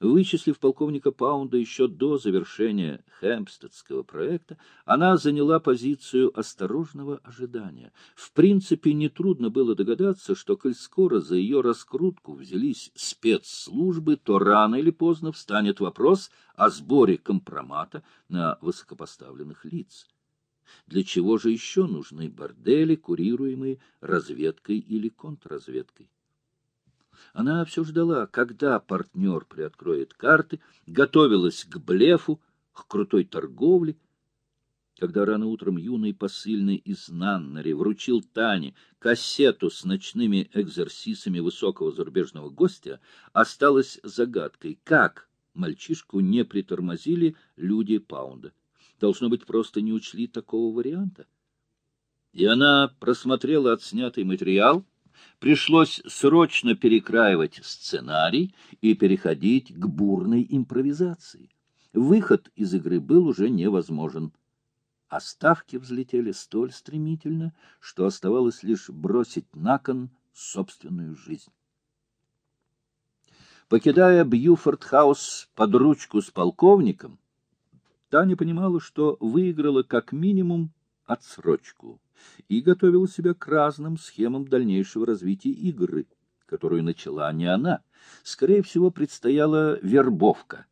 Вычислив полковника Паунда еще до завершения Хэмпстедского проекта, она заняла позицию осторожного ожидания. В принципе, нетрудно было догадаться, что, коль скоро за ее раскрутку взялись спецслужбы, то рано или поздно встанет вопрос о сборе компромата на высокопоставленных лиц. Для чего же еще нужны бордели, курируемые разведкой или контрразведкой? Она все ждала, когда партнер приоткроет карты, готовилась к блефу, к крутой торговле. Когда рано утром юный посыльный из Наннари вручил Тане кассету с ночными экзерсисами высокого зарубежного гостя, осталось загадкой, как мальчишку не притормозили люди Паунда. Должно быть, просто не учли такого варианта. И она просмотрела отснятый материал — Пришлось срочно перекраивать сценарий и переходить к бурной импровизации. Выход из игры был уже невозможен. А ставки взлетели столь стремительно, что оставалось лишь бросить на кон собственную жизнь. Покидая Бьюфорд-хаус под ручку с полковником, Таня понимала, что выиграла как минимум отсрочку и готовила себя к разным схемам дальнейшего развития игры, которую начала не она. Скорее всего, предстояла вербовка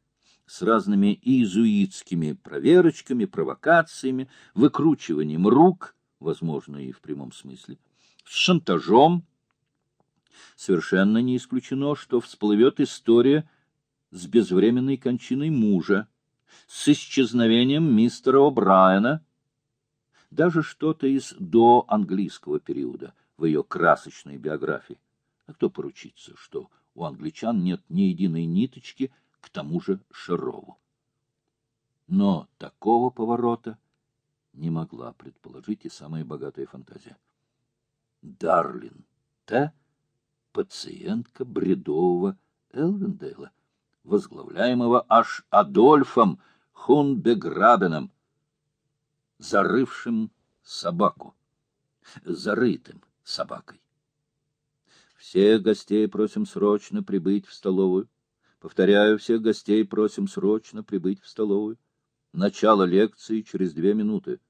с разными иезуитскими проверочками, провокациями, выкручиванием рук, возможно, и в прямом смысле, с шантажом. Совершенно не исключено, что всплывет история с безвременной кончиной мужа, с исчезновением мистера О'Брайена, даже что-то из доанглийского периода в ее красочной биографии. А кто поручится, что у англичан нет ни единой ниточки к тому же Шарову? Но такого поворота не могла предположить и самая богатая фантазия. Дарлин Т. пациентка бредового Элвендейла, возглавляемого аж Адольфом Хунбеграбеном, зарывшим собаку, зарытым собакой. Всех гостей просим срочно прибыть в столовую. Повторяю, всех гостей просим срочно прибыть в столовую. Начало лекции через две минуты.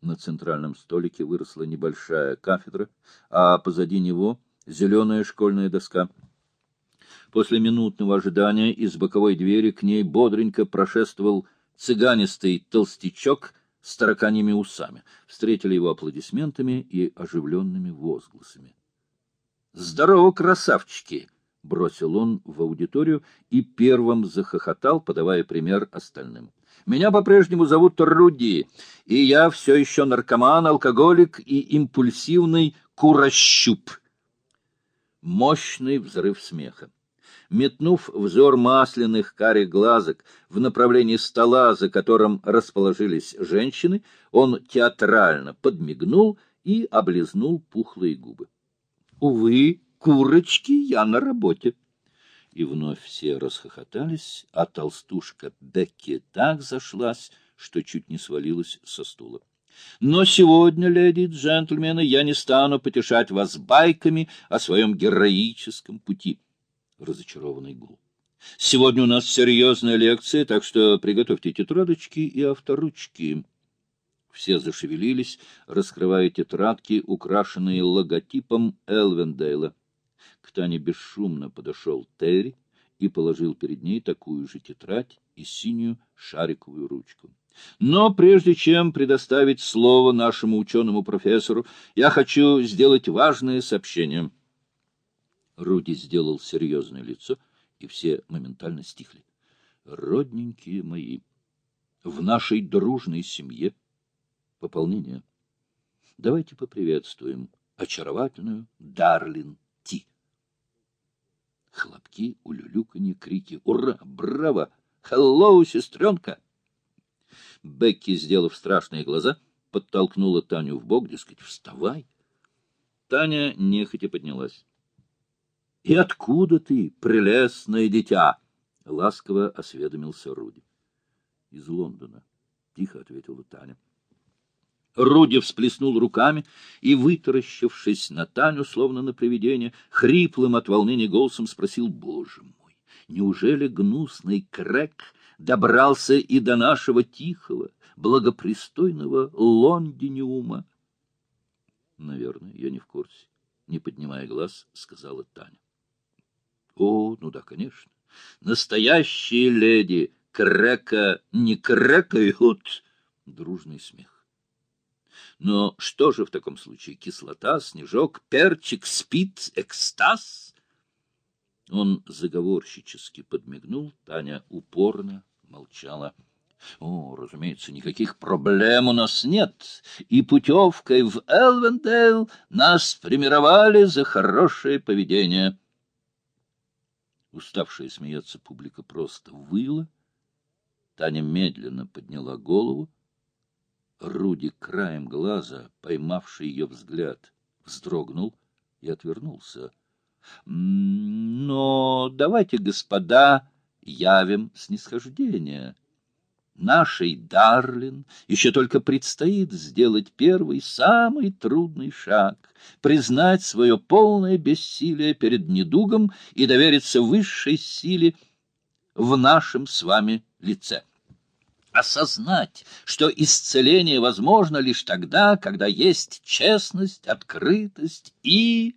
На центральном столике выросла небольшая кафедра, а позади него зеленая школьная доска. После минутного ожидания из боковой двери к ней бодренько прошествовал цыганистый толстячок с тараканьими усами. Встретили его аплодисментами и оживленными возгласами. «Здорово, красавчики!» — бросил он в аудиторию и первым захохотал, подавая пример остальным. «Меня по-прежнему зовут Руди, и я все еще наркоман, алкоголик и импульсивный курощуп». Мощный взрыв смеха. Метнув взор масляных карих глазок в направлении стола, за которым расположились женщины, он театрально подмигнул и облизнул пухлые губы. — Увы, курочки, я на работе. И вновь все расхохотались, а толстушка Бекки так зашлась, что чуть не свалилась со стула. Но сегодня, леди и джентльмены, я не стану потешать вас байками о своем героическом пути разочарованный гул. Сегодня у нас серьезная лекция, так что приготовьте тетрадочки и авторучки. Все зашевелились, раскрывая тетрадки, украшенные логотипом Элвендейла. К Тане бесшумно подошел Терри и положил перед ней такую же тетрадь и синюю шариковую ручку. Но прежде чем предоставить слово нашему ученому-профессору, я хочу сделать важное сообщение — Руди сделал серьезное лицо, и все моментально стихли. Родненькие мои, в нашей дружной семье пополнение. Давайте поприветствуем очаровательную Дарлин Ти. Хлопки, улюлюканье, крики «Ура! Браво! Хеллоу, сестренка!» Бекки, сделав страшные глаза, подтолкнула Таню в бок, дескать, «Вставай!» Таня нехотя поднялась. — И откуда ты, прелестное дитя? — ласково осведомился Руди. — Из Лондона, — тихо ответила Таня. Руди всплеснул руками и, вытаращившись на Таню, словно на привидение, хриплым от волнения голосом спросил, — Боже мой, Неужели гнусный Крэк добрался и до нашего тихого, благопристойного Лондиниума? Наверное, я не в курсе. Не поднимая глаз, сказала Таня. О, ну да, конечно. Настоящие леди Крэка не крэкают. Дружный смех. Но что же в таком случае? Кислота, снежок, перчик, спит, экстаз? Он заговорщически подмигнул, Таня упорно молчала. О, разумеется, никаких проблем у нас нет, и путевкой в Элвендейл нас примировали за хорошее поведение. Уставшая смеяться публика просто выла. Таня медленно подняла голову. Руди краем глаза, поймавший ее взгляд, вздрогнул и отвернулся. — Но давайте, господа, явим снисхождение. Нашей Дарлин еще только предстоит сделать первый, самый трудный шаг, признать свое полное бессилие перед недугом и довериться высшей силе в нашем с вами лице. Осознать, что исцеление возможно лишь тогда, когда есть честность, открытость и...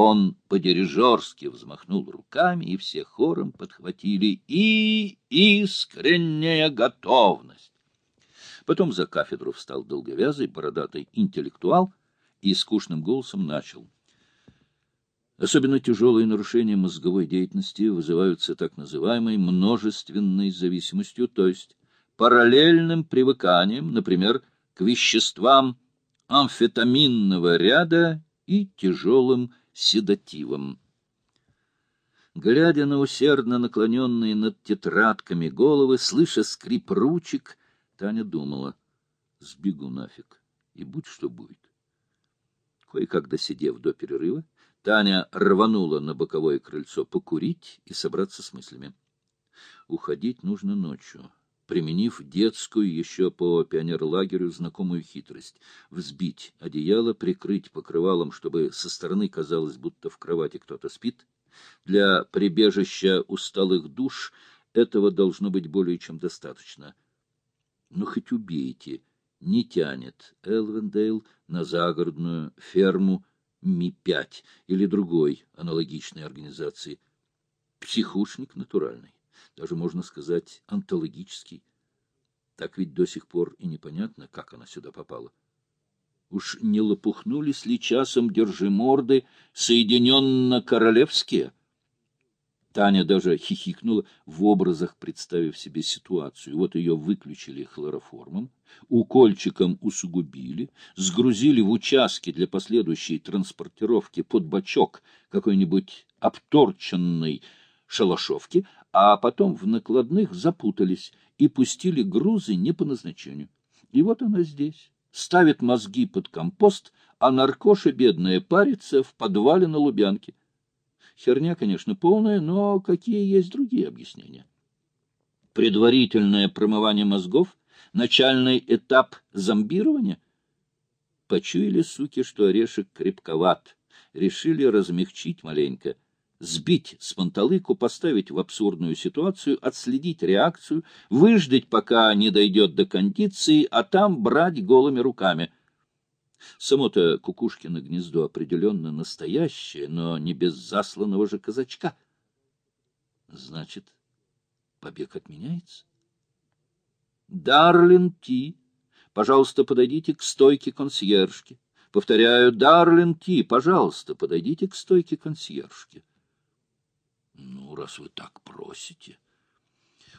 Он по-дирижерски взмахнул руками, и все хором подхватили «и искренняя готовность». Потом за кафедру встал долговязый, бородатый интеллектуал и скучным голосом начал. Особенно тяжелые нарушения мозговой деятельности вызываются так называемой множественной зависимостью, то есть параллельным привыканием, например, к веществам амфетаминного ряда и тяжелым седативом. Глядя на усердно наклоненные над тетрадками головы, слыша скрип ручек, Таня думала, сбегу нафиг, и будь что будет. Кое-как досидев до перерыва, Таня рванула на боковое крыльцо покурить и собраться с мыслями. Уходить нужно ночью применив детскую еще по пионерлагерю знакомую хитрость — взбить одеяло, прикрыть покрывалом, чтобы со стороны казалось, будто в кровати кто-то спит. Для прибежища усталых душ этого должно быть более чем достаточно. Но хоть убейте, не тянет Элвендейл на загородную ферму Ми-5 или другой аналогичной организации. Психушник натуральный даже, можно сказать, антологический. Так ведь до сих пор и непонятно, как она сюда попала. Уж не лопухнулись ли часом держиморды соединенно-королевские? Таня даже хихикнула в образах, представив себе ситуацию. Вот ее выключили хлороформом, укольчиком усугубили, сгрузили в участке для последующей транспортировки под бочок какой-нибудь обторченной шалашовки, а потом в накладных запутались и пустили грузы не по назначению. И вот она здесь, ставит мозги под компост, а наркоша бедная парится в подвале на Лубянке. Херня, конечно, полная, но какие есть другие объяснения? Предварительное промывание мозгов, начальный этап зомбирования? Почуяли, суки, что орешек крепковат, решили размягчить маленько — сбить с панталыку, поставить в абсурдную ситуацию, отследить реакцию, выждать, пока не дойдет до кондиции, а там брать голыми руками. Само-то Кукушкино гнездо определенно настоящее, но не без засланного же казачка. Значит, побег отменяется? Дарлин Ти, пожалуйста, подойдите к стойке консьержки. Повторяю, Дарлин Ти, пожалуйста, подойдите к стойке консьержки. Ну, раз вы так просите.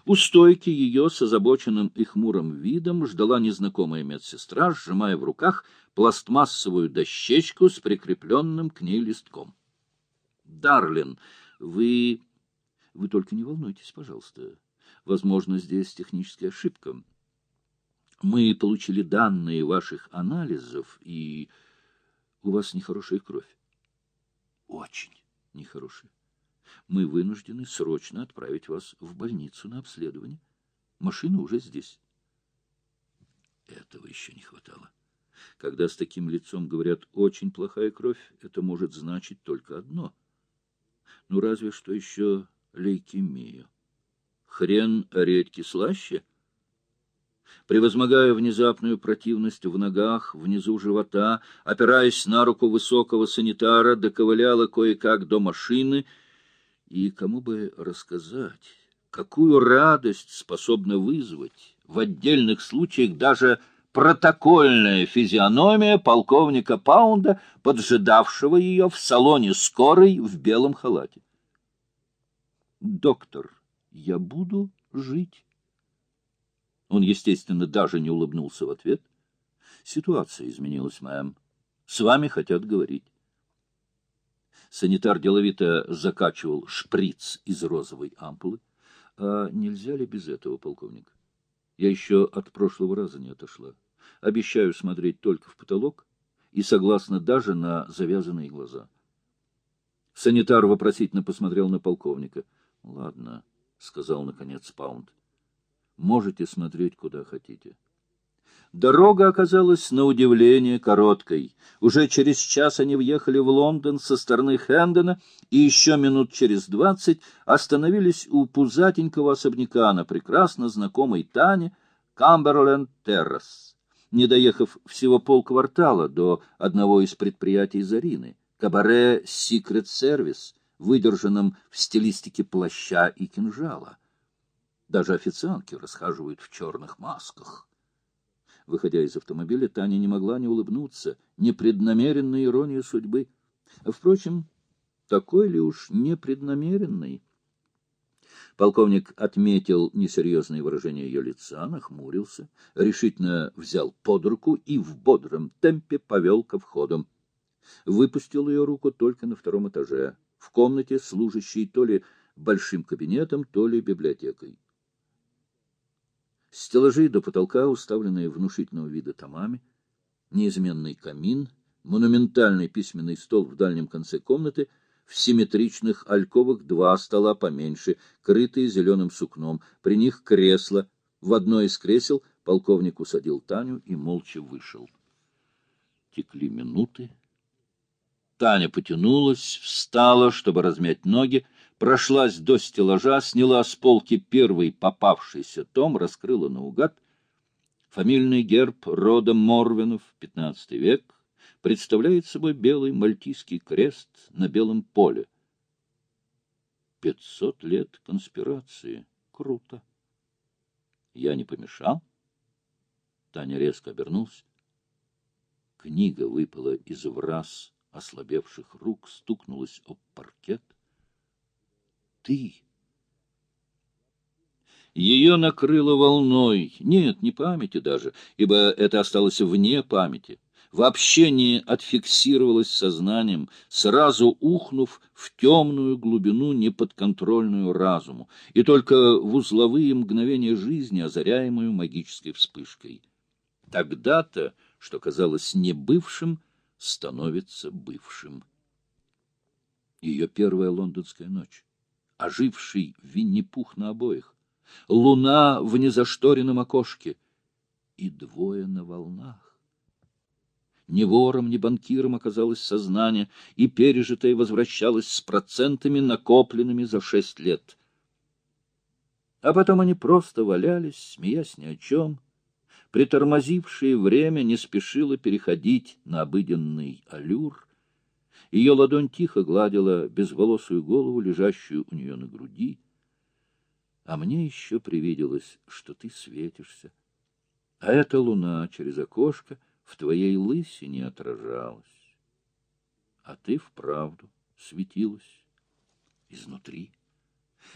У стойки ее с озабоченным и хмурым видом ждала незнакомая медсестра, сжимая в руках пластмассовую дощечку с прикрепленным к ней листком. — Дарлин, вы... Вы только не волнуйтесь, пожалуйста. Возможно, здесь техническая ошибка. Мы получили данные ваших анализов, и у вас нехорошая кровь. Очень нехорошая мы вынуждены срочно отправить вас в больницу на обследование. Машина уже здесь. Этого еще не хватало. Когда с таким лицом говорят «очень плохая кровь», это может значить только одно. Ну, разве что еще лейкемию. Хрен редьки слаще? Превозмогая внезапную противность в ногах, внизу живота, опираясь на руку высокого санитара, доковыляла кое-как до машины, и кому бы рассказать, какую радость способна вызвать в отдельных случаях даже протокольная физиономия полковника Паунда, поджидавшего ее в салоне скорой в белом халате. «Доктор, я буду жить». Он, естественно, даже не улыбнулся в ответ. Ситуация изменилась, мэм. С вами хотят говорить. Санитар деловито закачивал шприц из розовой ампулы. А нельзя ли без этого, полковник? Я еще от прошлого раза не отошла. Обещаю смотреть только в потолок и согласна даже на завязанные глаза. Санитар вопросительно посмотрел на полковника. — Ладно, — сказал наконец Паунд. Можете смотреть, куда хотите. Дорога оказалась на удивление короткой. Уже через час они въехали в Лондон со стороны Хэндона и еще минут через двадцать остановились у пузатенького особняка на прекрасно знакомой Тане Камберленд-Террас, не доехав всего полквартала до одного из предприятий Зарины, кабаре «Секрет Сервис», выдержанном в стилистике плаща и кинжала. Даже официантки расхаживают в черных масках. Выходя из автомобиля, Таня не могла не улыбнуться непреднамеренной иронии судьбы. Впрочем, такой ли уж непреднамеренный? Полковник отметил несерьезное выражение ее лица, нахмурился, решительно взял под руку и в бодром темпе повел ко входу. Выпустил ее руку только на втором этаже, в комнате, служащей то ли большим кабинетом, то ли библиотекой. Стеллажи до потолка, уставленные внушительного вида томами, неизменный камин, монументальный письменный стол в дальнем конце комнаты, в симметричных альковах два стола поменьше, крытые зеленым сукном, при них кресло. В одно из кресел полковник усадил Таню и молча вышел. Текли минуты. Таня потянулась, встала, чтобы размять ноги, прошлась до стеллажа, сняла с полки первый попавшийся том, раскрыла наугад. Фамильный герб рода Морвинов, XV век, представляет собой белый мальтийский крест на белом поле. Пятьсот лет конспирации. Круто. Я не помешал? Таня резко обернулась. Книга выпала из враз ослабевших рук, стукнулась об паркет — ты. Ее накрыло волной, нет, не памяти даже, ибо это осталось вне памяти, вообще не отфиксировалось сознанием, сразу ухнув в темную глубину, неподконтрольную разуму, и только в узловые мгновения жизни, озаряемую магической вспышкой. Тогда-то, что казалось небывшим, становится бывшим. Ее первая лондонская ночь оживший Винни-Пух на обоих, луна в незашторенном окошке и двое на волнах. Ни вором, ни банкиром оказалось сознание, и пережитое возвращалось с процентами, накопленными за шесть лет. А потом они просто валялись, смеясь ни о чем. Притормозившее время не спешило переходить на обыденный аллюр — ее ладонь тихо гладила безволосую голову, лежащую у нее на груди. А мне еще привиделось, что ты светишься. А эта луна через окошко в твоей лысине отражалась. А ты вправду светилась изнутри.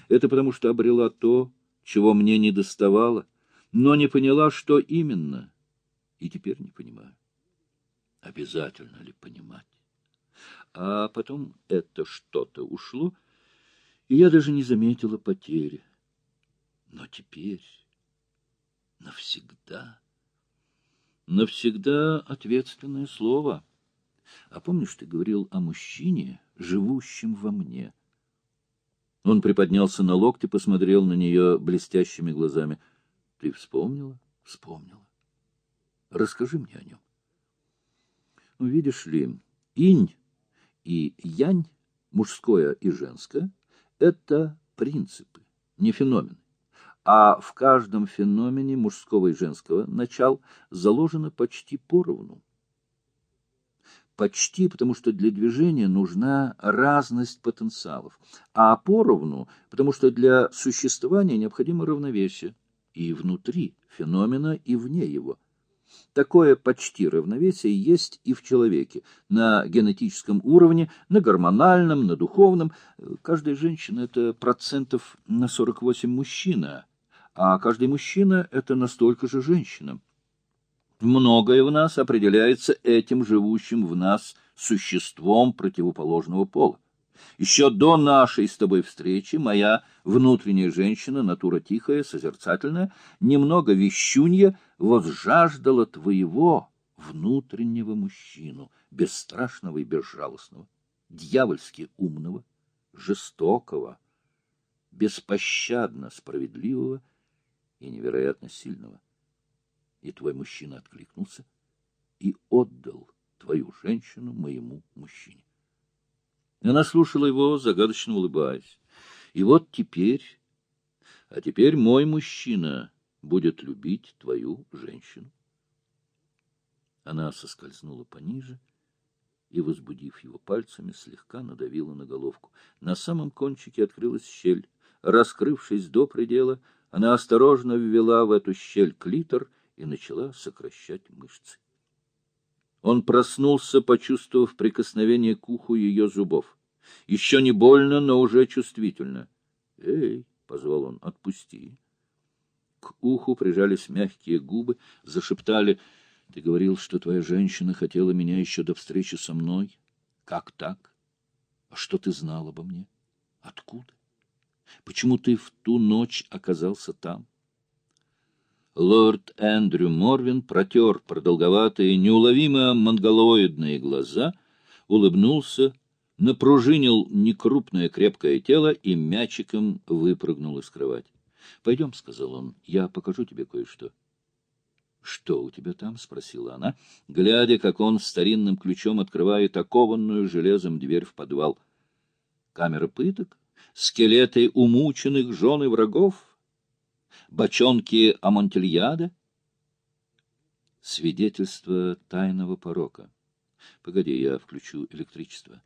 Это потому что обрела то, чего мне не доставало, но не поняла, что именно, и теперь не понимаю. Обязательно ли? А потом это что-то ушло, и я даже не заметила потери. Но теперь навсегда... Навсегда ответственное слово. А помнишь, ты говорил о мужчине, живущем во мне? Он приподнялся на локте, посмотрел на нее блестящими глазами. Ты вспомнила? Вспомнила. Расскажи мне о нем. Ну, видишь ли, инь и янь, мужское и женское, это принципы, не феномены. А в каждом феномене мужского и женского начал заложено почти поровну. Почти, потому что для движения нужна разность потенциалов, а поровну, потому что для существования необходимо равновесие и внутри феномена, и вне его. Такое почти равновесие есть и в человеке, на генетическом уровне, на гормональном, на духовном. Каждая женщина — это процентов на 48 мужчина, а каждый мужчина — это настолько же женщина. Многое в нас определяется этим живущим в нас существом противоположного пола. Еще до нашей с тобой встречи моя внутренняя женщина, натура тихая, созерцательная, немного вещунья, возжаждала твоего внутреннего мужчину, бесстрашного и безжалостного, дьявольски умного, жестокого, беспощадно справедливого и невероятно сильного. И твой мужчина откликнулся и отдал твою женщину моему мужчине. Она слушала его, загадочно улыбаясь. И вот теперь... А теперь мой мужчина будет любить твою женщину. Она соскользнула пониже и, возбудив его пальцами, слегка надавила на головку. На самом кончике открылась щель. Раскрывшись до предела, она осторожно ввела в эту щель клитор и начала сокращать мышцы. Он проснулся, почувствовав прикосновение к уху ее зубов. Еще не больно, но уже чувствительно. «Эй!» — позвал он, — «отпусти». К уху прижались мягкие губы, зашептали. «Ты говорил, что твоя женщина хотела меня еще до встречи со мной. Как так? А что ты знал обо мне? Откуда? Почему ты в ту ночь оказался там?» Лорд Эндрю Морвин протер продолговатые, неуловимо монголоидные глаза, улыбнулся, напружинил некрупное крепкое тело и мячиком выпрыгнул из кровати. — Пойдем, — сказал он, — я покажу тебе кое-что. — Что у тебя там? — спросила она, глядя, как он старинным ключом открывает окованную железом дверь в подвал. — Камера пыток? Скелеты умученных жен и врагов? — бочонки Амонтельяда? Свидетельство тайного порока. Погоди, я включу электричество.